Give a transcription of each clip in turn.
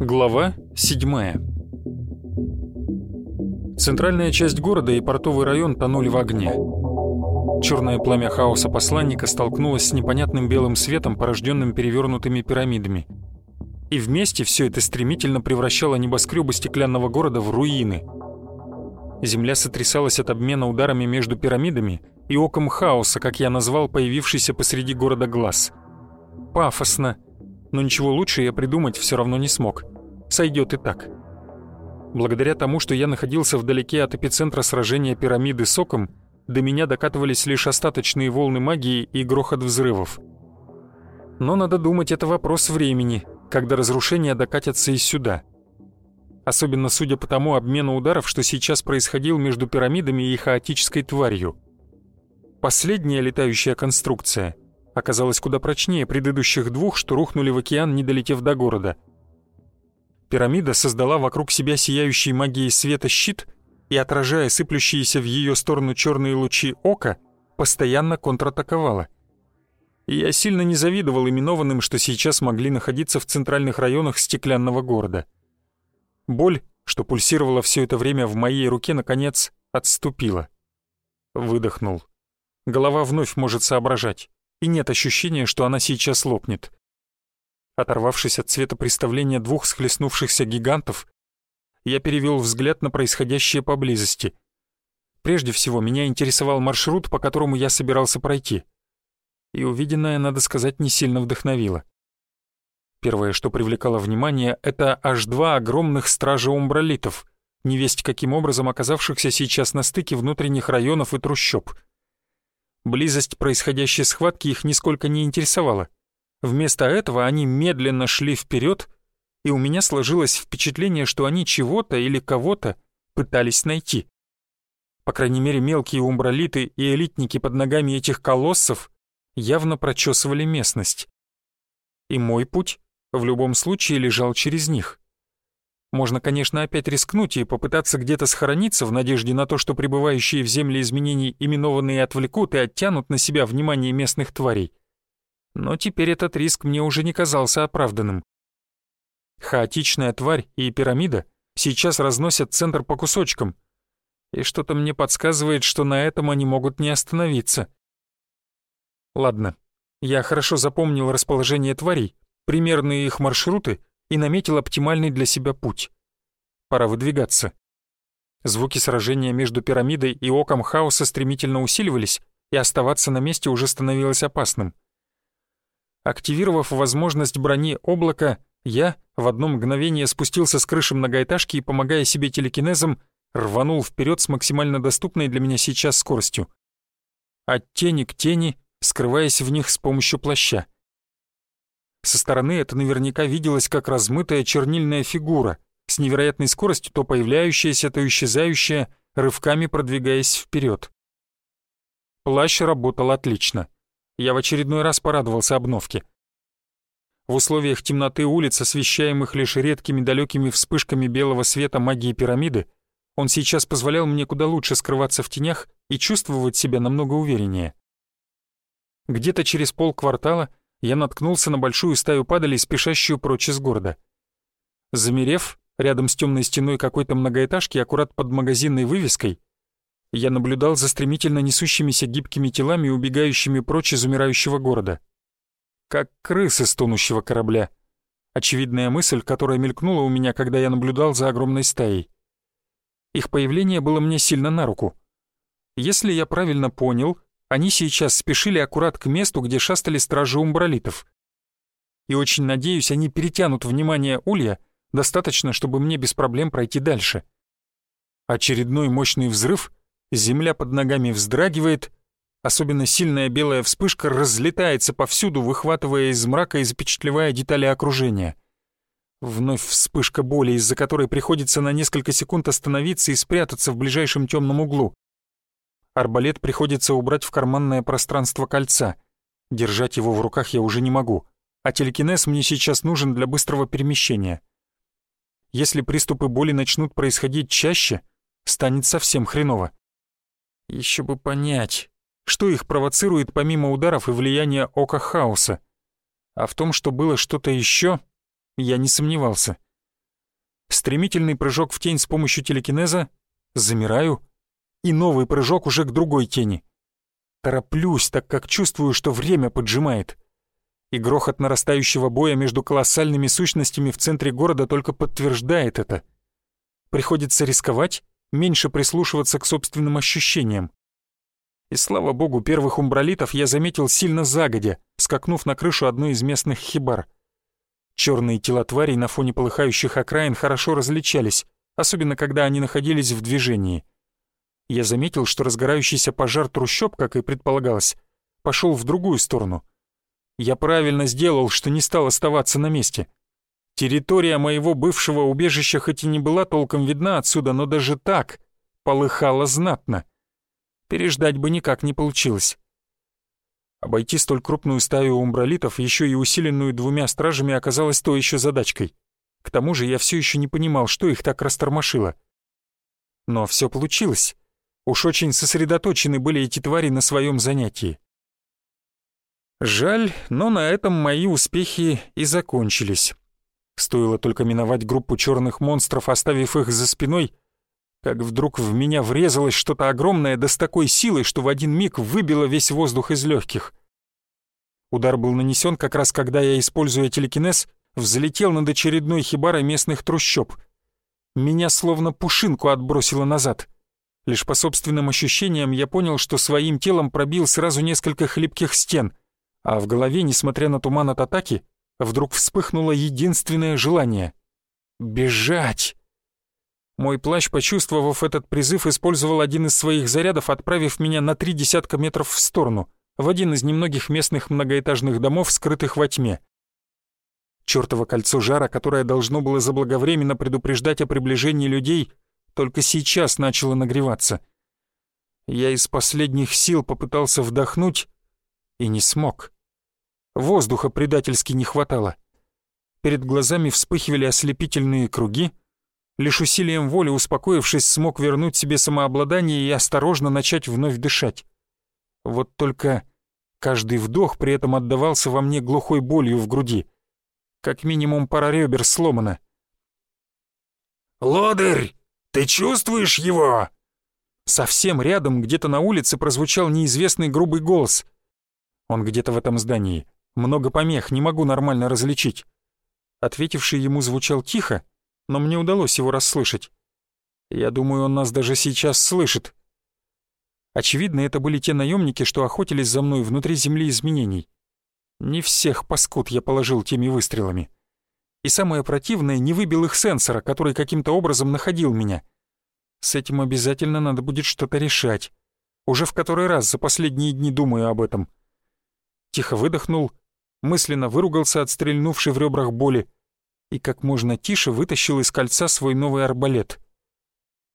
Глава 7 Центральная часть города и портовый район тонули в огне. Черное пламя хаоса посланника столкнулось с непонятным белым светом, порожденным перевернутыми пирамидами. И вместе все это стремительно превращало небоскребы стеклянного города в руины. Земля сотрясалась от обмена ударами между пирамидами и оком хаоса, как я назвал появившийся посреди города глаз. Пафосно, но ничего лучше я придумать все равно не смог сойдет и так. Благодаря тому, что я находился вдалеке от эпицентра сражения пирамиды соком, до меня докатывались лишь остаточные волны магии и грохот взрывов. Но надо думать, это вопрос времени, когда разрушения докатятся и сюда. Особенно судя по тому обмену ударов, что сейчас происходил между пирамидами и хаотической тварью. Последняя летающая конструкция оказалась куда прочнее предыдущих двух, что рухнули в океан, не долетев до города – Пирамида создала вокруг себя сияющий магией света щит и, отражая сыплющиеся в ее сторону черные лучи ока, постоянно контратаковала. И я сильно не завидовал именованным, что сейчас могли находиться в центральных районах стеклянного города. Боль, что пульсировала все это время в моей руке, наконец отступила. Выдохнул. Голова вновь может соображать, и нет ощущения, что она сейчас лопнет. Оторвавшись от цвета представления двух схлестнувшихся гигантов, я перевел взгляд на происходящее поблизости. Прежде всего, меня интересовал маршрут, по которому я собирался пройти. И увиденное, надо сказать, не сильно вдохновило. Первое, что привлекало внимание, это аж два огромных стража умбралитов, невесть каким образом оказавшихся сейчас на стыке внутренних районов и трущоб. Близость происходящей схватки их нисколько не интересовала — Вместо этого они медленно шли вперед, и у меня сложилось впечатление, что они чего-то или кого-то пытались найти. По крайней мере, мелкие умбралиты и элитники под ногами этих колоссов явно прочесывали местность. И мой путь в любом случае лежал через них. Можно, конечно, опять рискнуть и попытаться где-то схорониться в надежде на то, что пребывающие в земле изменений именованные отвлекут и оттянут на себя внимание местных тварей но теперь этот риск мне уже не казался оправданным. Хаотичная тварь и пирамида сейчас разносят центр по кусочкам, и что-то мне подсказывает, что на этом они могут не остановиться. Ладно, я хорошо запомнил расположение тварей, примерные их маршруты и наметил оптимальный для себя путь. Пора выдвигаться. Звуки сражения между пирамидой и оком хаоса стремительно усиливались, и оставаться на месте уже становилось опасным. Активировав возможность брони облака, я в одно мгновение спустился с крыши многоэтажки и, помогая себе телекинезом, рванул вперед с максимально доступной для меня сейчас скоростью. От тени к тени, скрываясь в них с помощью плаща. Со стороны это наверняка виделось как размытая чернильная фигура, с невероятной скоростью то появляющаяся, то исчезающая, рывками продвигаясь вперед. Плащ работал отлично я в очередной раз порадовался обновке. В условиях темноты улиц, освещаемых лишь редкими далекими вспышками белого света магии пирамиды, он сейчас позволял мне куда лучше скрываться в тенях и чувствовать себя намного увереннее. Где-то через полквартала я наткнулся на большую стаю падалей, спешащую прочь из города. Замерев, рядом с темной стеной какой-то многоэтажки, аккурат под магазинной вывеской, я наблюдал за стремительно несущимися гибкими телами, убегающими прочь из умирающего города. Как крысы с тонущего корабля. Очевидная мысль, которая мелькнула у меня, когда я наблюдал за огромной стаей. Их появление было мне сильно на руку. Если я правильно понял, они сейчас спешили аккурат к месту, где шастали стражи умбралитов. И очень надеюсь, они перетянут внимание Улья достаточно, чтобы мне без проблем пройти дальше. Очередной мощный взрыв — Земля под ногами вздрагивает, особенно сильная белая вспышка разлетается повсюду, выхватывая из мрака и запечатлевая детали окружения. Вновь вспышка боли, из-за которой приходится на несколько секунд остановиться и спрятаться в ближайшем темном углу. Арбалет приходится убрать в карманное пространство кольца. Держать его в руках я уже не могу, а телекинез мне сейчас нужен для быстрого перемещения. Если приступы боли начнут происходить чаще, станет совсем хреново. Еще бы понять, что их провоцирует помимо ударов и влияния ока хаоса. А в том, что было что-то еще, я не сомневался. Стремительный прыжок в тень с помощью телекинеза, замираю, и новый прыжок уже к другой тени. Тороплюсь, так как чувствую, что время поджимает. И грохот нарастающего боя между колоссальными сущностями в центре города только подтверждает это. Приходится рисковать, меньше прислушиваться к собственным ощущениям. И слава богу, первых умбралитов я заметил сильно загодя, скакнув на крышу одной из местных хибар. Черные тела тварей на фоне полыхающих окраин хорошо различались, особенно когда они находились в движении. Я заметил, что разгорающийся пожар трущоб, как и предполагалось, пошел в другую сторону. Я правильно сделал, что не стал оставаться на месте. Территория моего бывшего убежища хоть и не была толком видна отсюда, но даже так полыхала знатно. Переждать бы никак не получилось. Обойти столь крупную стаю умбралитов, еще и усиленную двумя стражами, оказалось то еще задачкой. К тому же я все еще не понимал, что их так растормошило. Но все получилось. Уж очень сосредоточены были эти твари на своем занятии. Жаль, но на этом мои успехи и закончились. Стоило только миновать группу черных монстров, оставив их за спиной, как вдруг в меня врезалось что-то огромное да с такой силой, что в один миг выбило весь воздух из легких. Удар был нанесен как раз когда я, используя телекинез, взлетел над очередной хибарой местных трущоб. Меня словно пушинку отбросило назад. Лишь по собственным ощущениям я понял, что своим телом пробил сразу несколько хлипких стен, а в голове, несмотря на туман от атаки, вдруг вспыхнуло единственное желание — бежать. Мой плащ, почувствовав этот призыв, использовал один из своих зарядов, отправив меня на три десятка метров в сторону, в один из немногих местных многоэтажных домов, скрытых во тьме. Чёртово кольцо жара, которое должно было заблаговременно предупреждать о приближении людей, только сейчас начало нагреваться. Я из последних сил попытался вдохнуть и не смог. Воздуха предательски не хватало. Перед глазами вспыхивали ослепительные круги, лишь усилием воли успокоившись, смог вернуть себе самообладание и осторожно начать вновь дышать. Вот только каждый вдох при этом отдавался во мне глухой болью в груди. Как минимум пара ребер сломана. «Лодырь, ты чувствуешь его?» Совсем рядом, где-то на улице, прозвучал неизвестный грубый голос. Он где-то в этом здании. Много помех, не могу нормально различить. Ответивший ему звучал тихо, но мне удалось его расслышать. Я думаю, он нас даже сейчас слышит. Очевидно, это были те наемники, что охотились за мной внутри земли изменений. Не всех паскуд я положил теми выстрелами. И самое противное, не выбил их сенсора, который каким-то образом находил меня. С этим обязательно надо будет что-то решать. Уже в который раз за последние дни думаю об этом. Тихо выдохнул, мысленно выругался от стрельнувшей в ребрах боли, и как можно тише вытащил из кольца свой новый арбалет.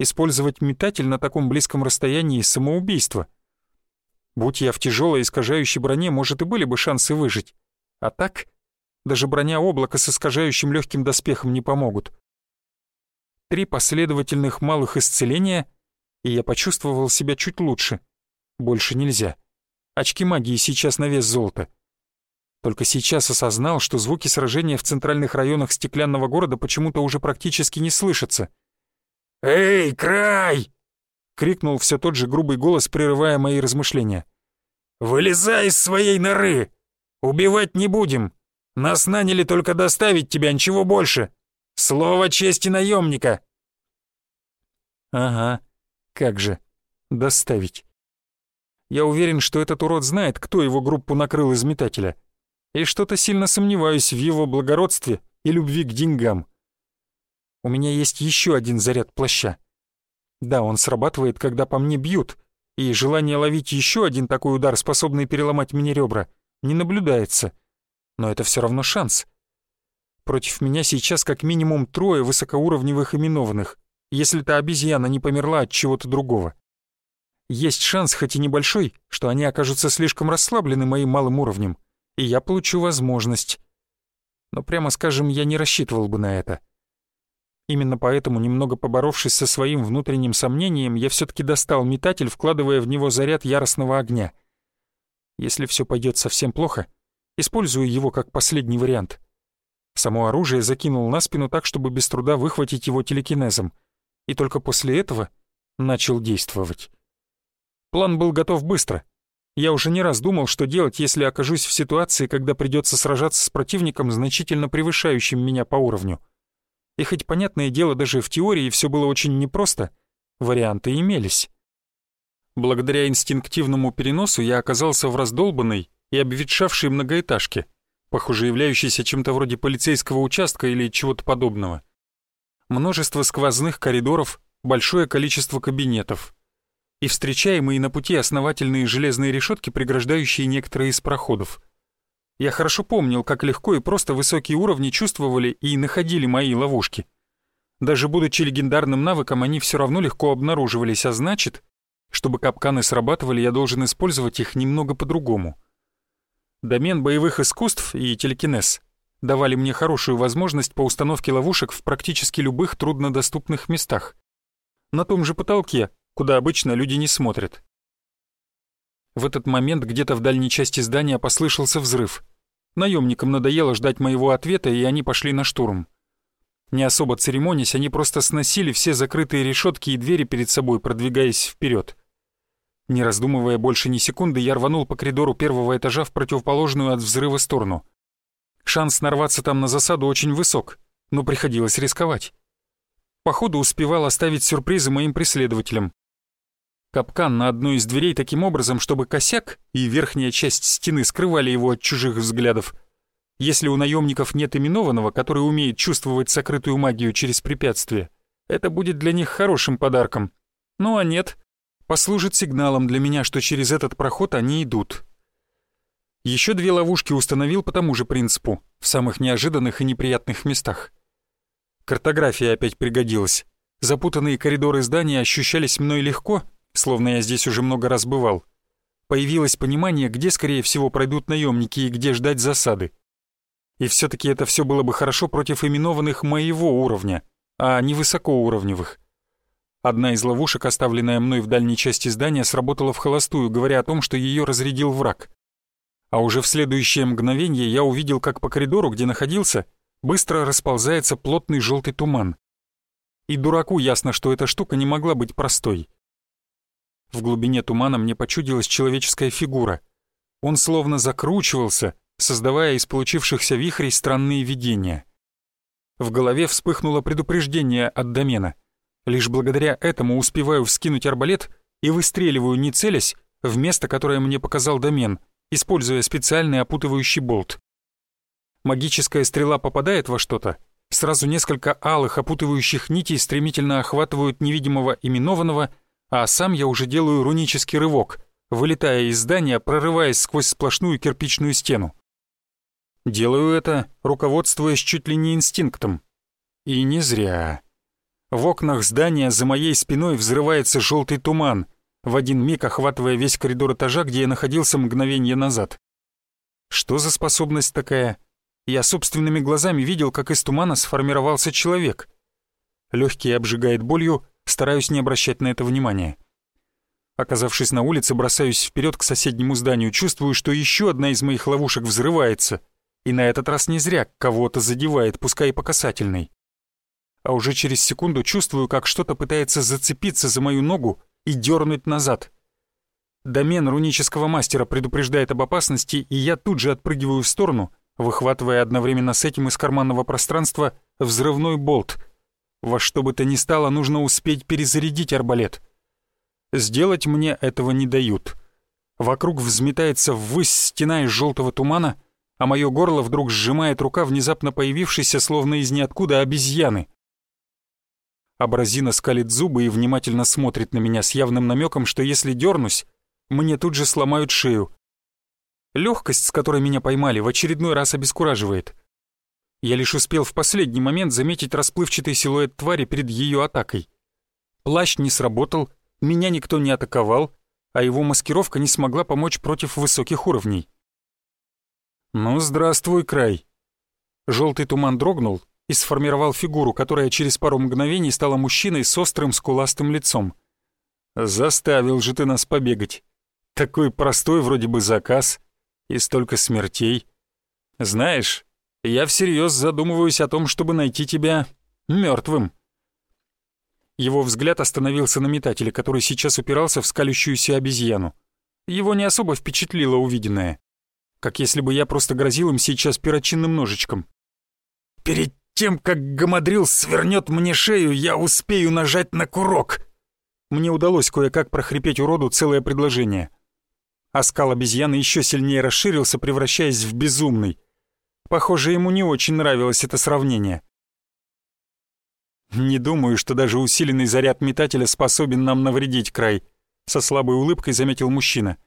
Использовать метатель на таком близком расстоянии — самоубийство. Будь я в тяжелой искажающей броне, может, и были бы шансы выжить. А так, даже броня облака с искажающим легким доспехом не помогут. Три последовательных малых исцеления, и я почувствовал себя чуть лучше. Больше нельзя. Очки магии сейчас на вес золота. Только сейчас осознал, что звуки сражения в центральных районах стеклянного города почему-то уже практически не слышатся. «Эй, край!» — крикнул все тот же грубый голос, прерывая мои размышления. «Вылезай из своей норы! Убивать не будем! Нас наняли только доставить тебя, ничего больше! Слово чести наемника!» «Ага, как же, доставить!» Я уверен, что этот урод знает, кто его группу накрыл из метателя и что-то сильно сомневаюсь в его благородстве и любви к деньгам. У меня есть еще один заряд плаща. Да, он срабатывает, когда по мне бьют, и желание ловить еще один такой удар, способный переломать мне ребра, не наблюдается. Но это все равно шанс. Против меня сейчас как минимум трое высокоуровневых именованных, если та обезьяна не померла от чего-то другого. Есть шанс, хоть и небольшой, что они окажутся слишком расслаблены моим малым уровнем, и я получу возможность. Но прямо скажем, я не рассчитывал бы на это. Именно поэтому, немного поборовшись со своим внутренним сомнением, я все-таки достал метатель, вкладывая в него заряд яростного огня. Если все пойдет совсем плохо, использую его как последний вариант. Само оружие закинул на спину так, чтобы без труда выхватить его телекинезом, и только после этого начал действовать. План был готов быстро. Я уже не раз думал, что делать, если окажусь в ситуации, когда придется сражаться с противником, значительно превышающим меня по уровню. И хоть, понятное дело, даже в теории все было очень непросто, варианты имелись. Благодаря инстинктивному переносу я оказался в раздолбанной и обветшавшей многоэтажке, похоже, являющейся чем-то вроде полицейского участка или чего-то подобного. Множество сквозных коридоров, большое количество кабинетов, и встречаемые на пути основательные железные решетки, преграждающие некоторые из проходов. Я хорошо помнил, как легко и просто высокие уровни чувствовали и находили мои ловушки. Даже будучи легендарным навыком, они все равно легко обнаруживались, а значит, чтобы капканы срабатывали, я должен использовать их немного по-другому. Домен боевых искусств и телекинез давали мне хорошую возможность по установке ловушек в практически любых труднодоступных местах. На том же потолке, куда обычно люди не смотрят. В этот момент где-то в дальней части здания послышался взрыв. Наемникам надоело ждать моего ответа, и они пошли на штурм. Не особо церемонясь, они просто сносили все закрытые решетки и двери перед собой, продвигаясь вперед. Не раздумывая больше ни секунды, я рванул по коридору первого этажа в противоположную от взрыва сторону. Шанс нарваться там на засаду очень высок, но приходилось рисковать. Походу успевал оставить сюрпризы моим преследователям, Капкан на одной из дверей таким образом, чтобы косяк и верхняя часть стены скрывали его от чужих взглядов. Если у наемников нет именованного, который умеет чувствовать сокрытую магию через препятствия, это будет для них хорошим подарком. Ну а нет, послужит сигналом для меня, что через этот проход они идут. Еще две ловушки установил по тому же принципу, в самых неожиданных и неприятных местах. Картография опять пригодилась. Запутанные коридоры здания ощущались мной легко, словно я здесь уже много раз бывал. Появилось понимание, где, скорее всего, пройдут наемники и где ждать засады. И все-таки это все было бы хорошо против именованных моего уровня, а не высокоуровневых. Одна из ловушек, оставленная мной в дальней части здания, сработала в холостую, говоря о том, что ее разрядил враг. А уже в следующее мгновение я увидел, как по коридору, где находился, быстро расползается плотный желтый туман. И дураку ясно, что эта штука не могла быть простой. В глубине тумана мне почудилась человеческая фигура. Он словно закручивался, создавая из получившихся вихрей странные видения. В голове вспыхнуло предупреждение от домена. Лишь благодаря этому успеваю вскинуть арбалет и выстреливаю, не целясь, в место, которое мне показал домен, используя специальный опутывающий болт. Магическая стрела попадает во что-то, сразу несколько алых опутывающих нитей стремительно охватывают невидимого именованного — а сам я уже делаю рунический рывок, вылетая из здания, прорываясь сквозь сплошную кирпичную стену. Делаю это, руководствуясь чуть ли не инстинктом. И не зря. В окнах здания за моей спиной взрывается желтый туман, в один миг охватывая весь коридор этажа, где я находился мгновение назад. Что за способность такая? Я собственными глазами видел, как из тумана сформировался человек. Легкий обжигает болью, Стараюсь не обращать на это внимания. Оказавшись на улице, бросаюсь вперед к соседнему зданию, чувствую, что еще одна из моих ловушек взрывается, и на этот раз не зря кого-то задевает, пускай и по касательной. А уже через секунду чувствую, как что-то пытается зацепиться за мою ногу и дернуть назад. Домен рунического мастера предупреждает об опасности, и я тут же отпрыгиваю в сторону, выхватывая одновременно с этим из карманного пространства взрывной болт — во что бы то ни стало, нужно успеть перезарядить арбалет. Сделать мне этого не дают. Вокруг взметается ввысь стена из желтого тумана, а мое горло вдруг сжимает рука внезапно появившейся, словно из ниоткуда, обезьяны. Абразина скалит зубы и внимательно смотрит на меня с явным намеком, что если дернусь, мне тут же сломают шею. Легкость, с которой меня поймали, в очередной раз обескураживает. Я лишь успел в последний момент заметить расплывчатый силуэт твари перед ее атакой. Плащ не сработал, меня никто не атаковал, а его маскировка не смогла помочь против высоких уровней. «Ну, здравствуй, край!» Желтый туман дрогнул, и сформировал фигуру, которая через пару мгновений стала мужчиной с острым скуластым лицом. «Заставил же ты нас побегать. Такой простой вроде бы заказ и столько смертей. Знаешь, я всерьез задумываюсь о том, чтобы найти тебя мертвым. Его взгляд остановился на метателе, который сейчас упирался в скалющуюся обезьяну. Его не особо впечатлило увиденное. Как если бы я просто грозил им сейчас перочинным ножичком. «Перед тем, как гамадрил свернет мне шею, я успею нажать на курок!» Мне удалось кое-как прохрипеть уроду целое предложение. Оскал обезьяны еще сильнее расширился, превращаясь в безумный. Похоже, ему не очень нравилось это сравнение. «Не думаю, что даже усиленный заряд метателя способен нам навредить, Край», — со слабой улыбкой заметил мужчина.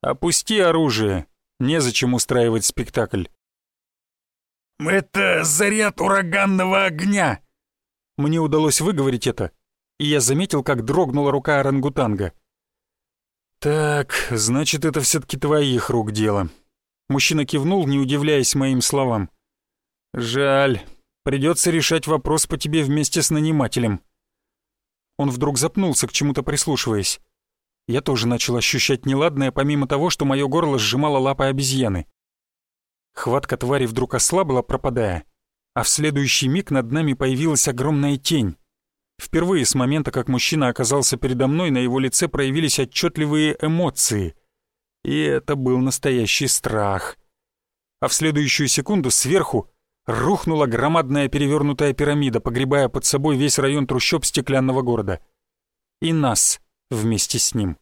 «Опусти оружие, незачем устраивать спектакль». «Это заряд ураганного огня!» Мне удалось выговорить это, и я заметил, как дрогнула рука орангутанга. «Так, значит, это все таки твоих рук дело». Мужчина кивнул, не удивляясь моим словам. «Жаль, Придется решать вопрос по тебе вместе с нанимателем». Он вдруг запнулся, к чему-то прислушиваясь. Я тоже начал ощущать неладное, помимо того, что мое горло сжимало лапой обезьяны. Хватка твари вдруг ослабла, пропадая, а в следующий миг над нами появилась огромная тень. Впервые с момента, как мужчина оказался передо мной, на его лице проявились отчетливые эмоции. И это был настоящий страх. А в следующую секунду сверху рухнула громадная перевернутая пирамида, погребая под собой весь район трущоб стеклянного города. И нас вместе с ним.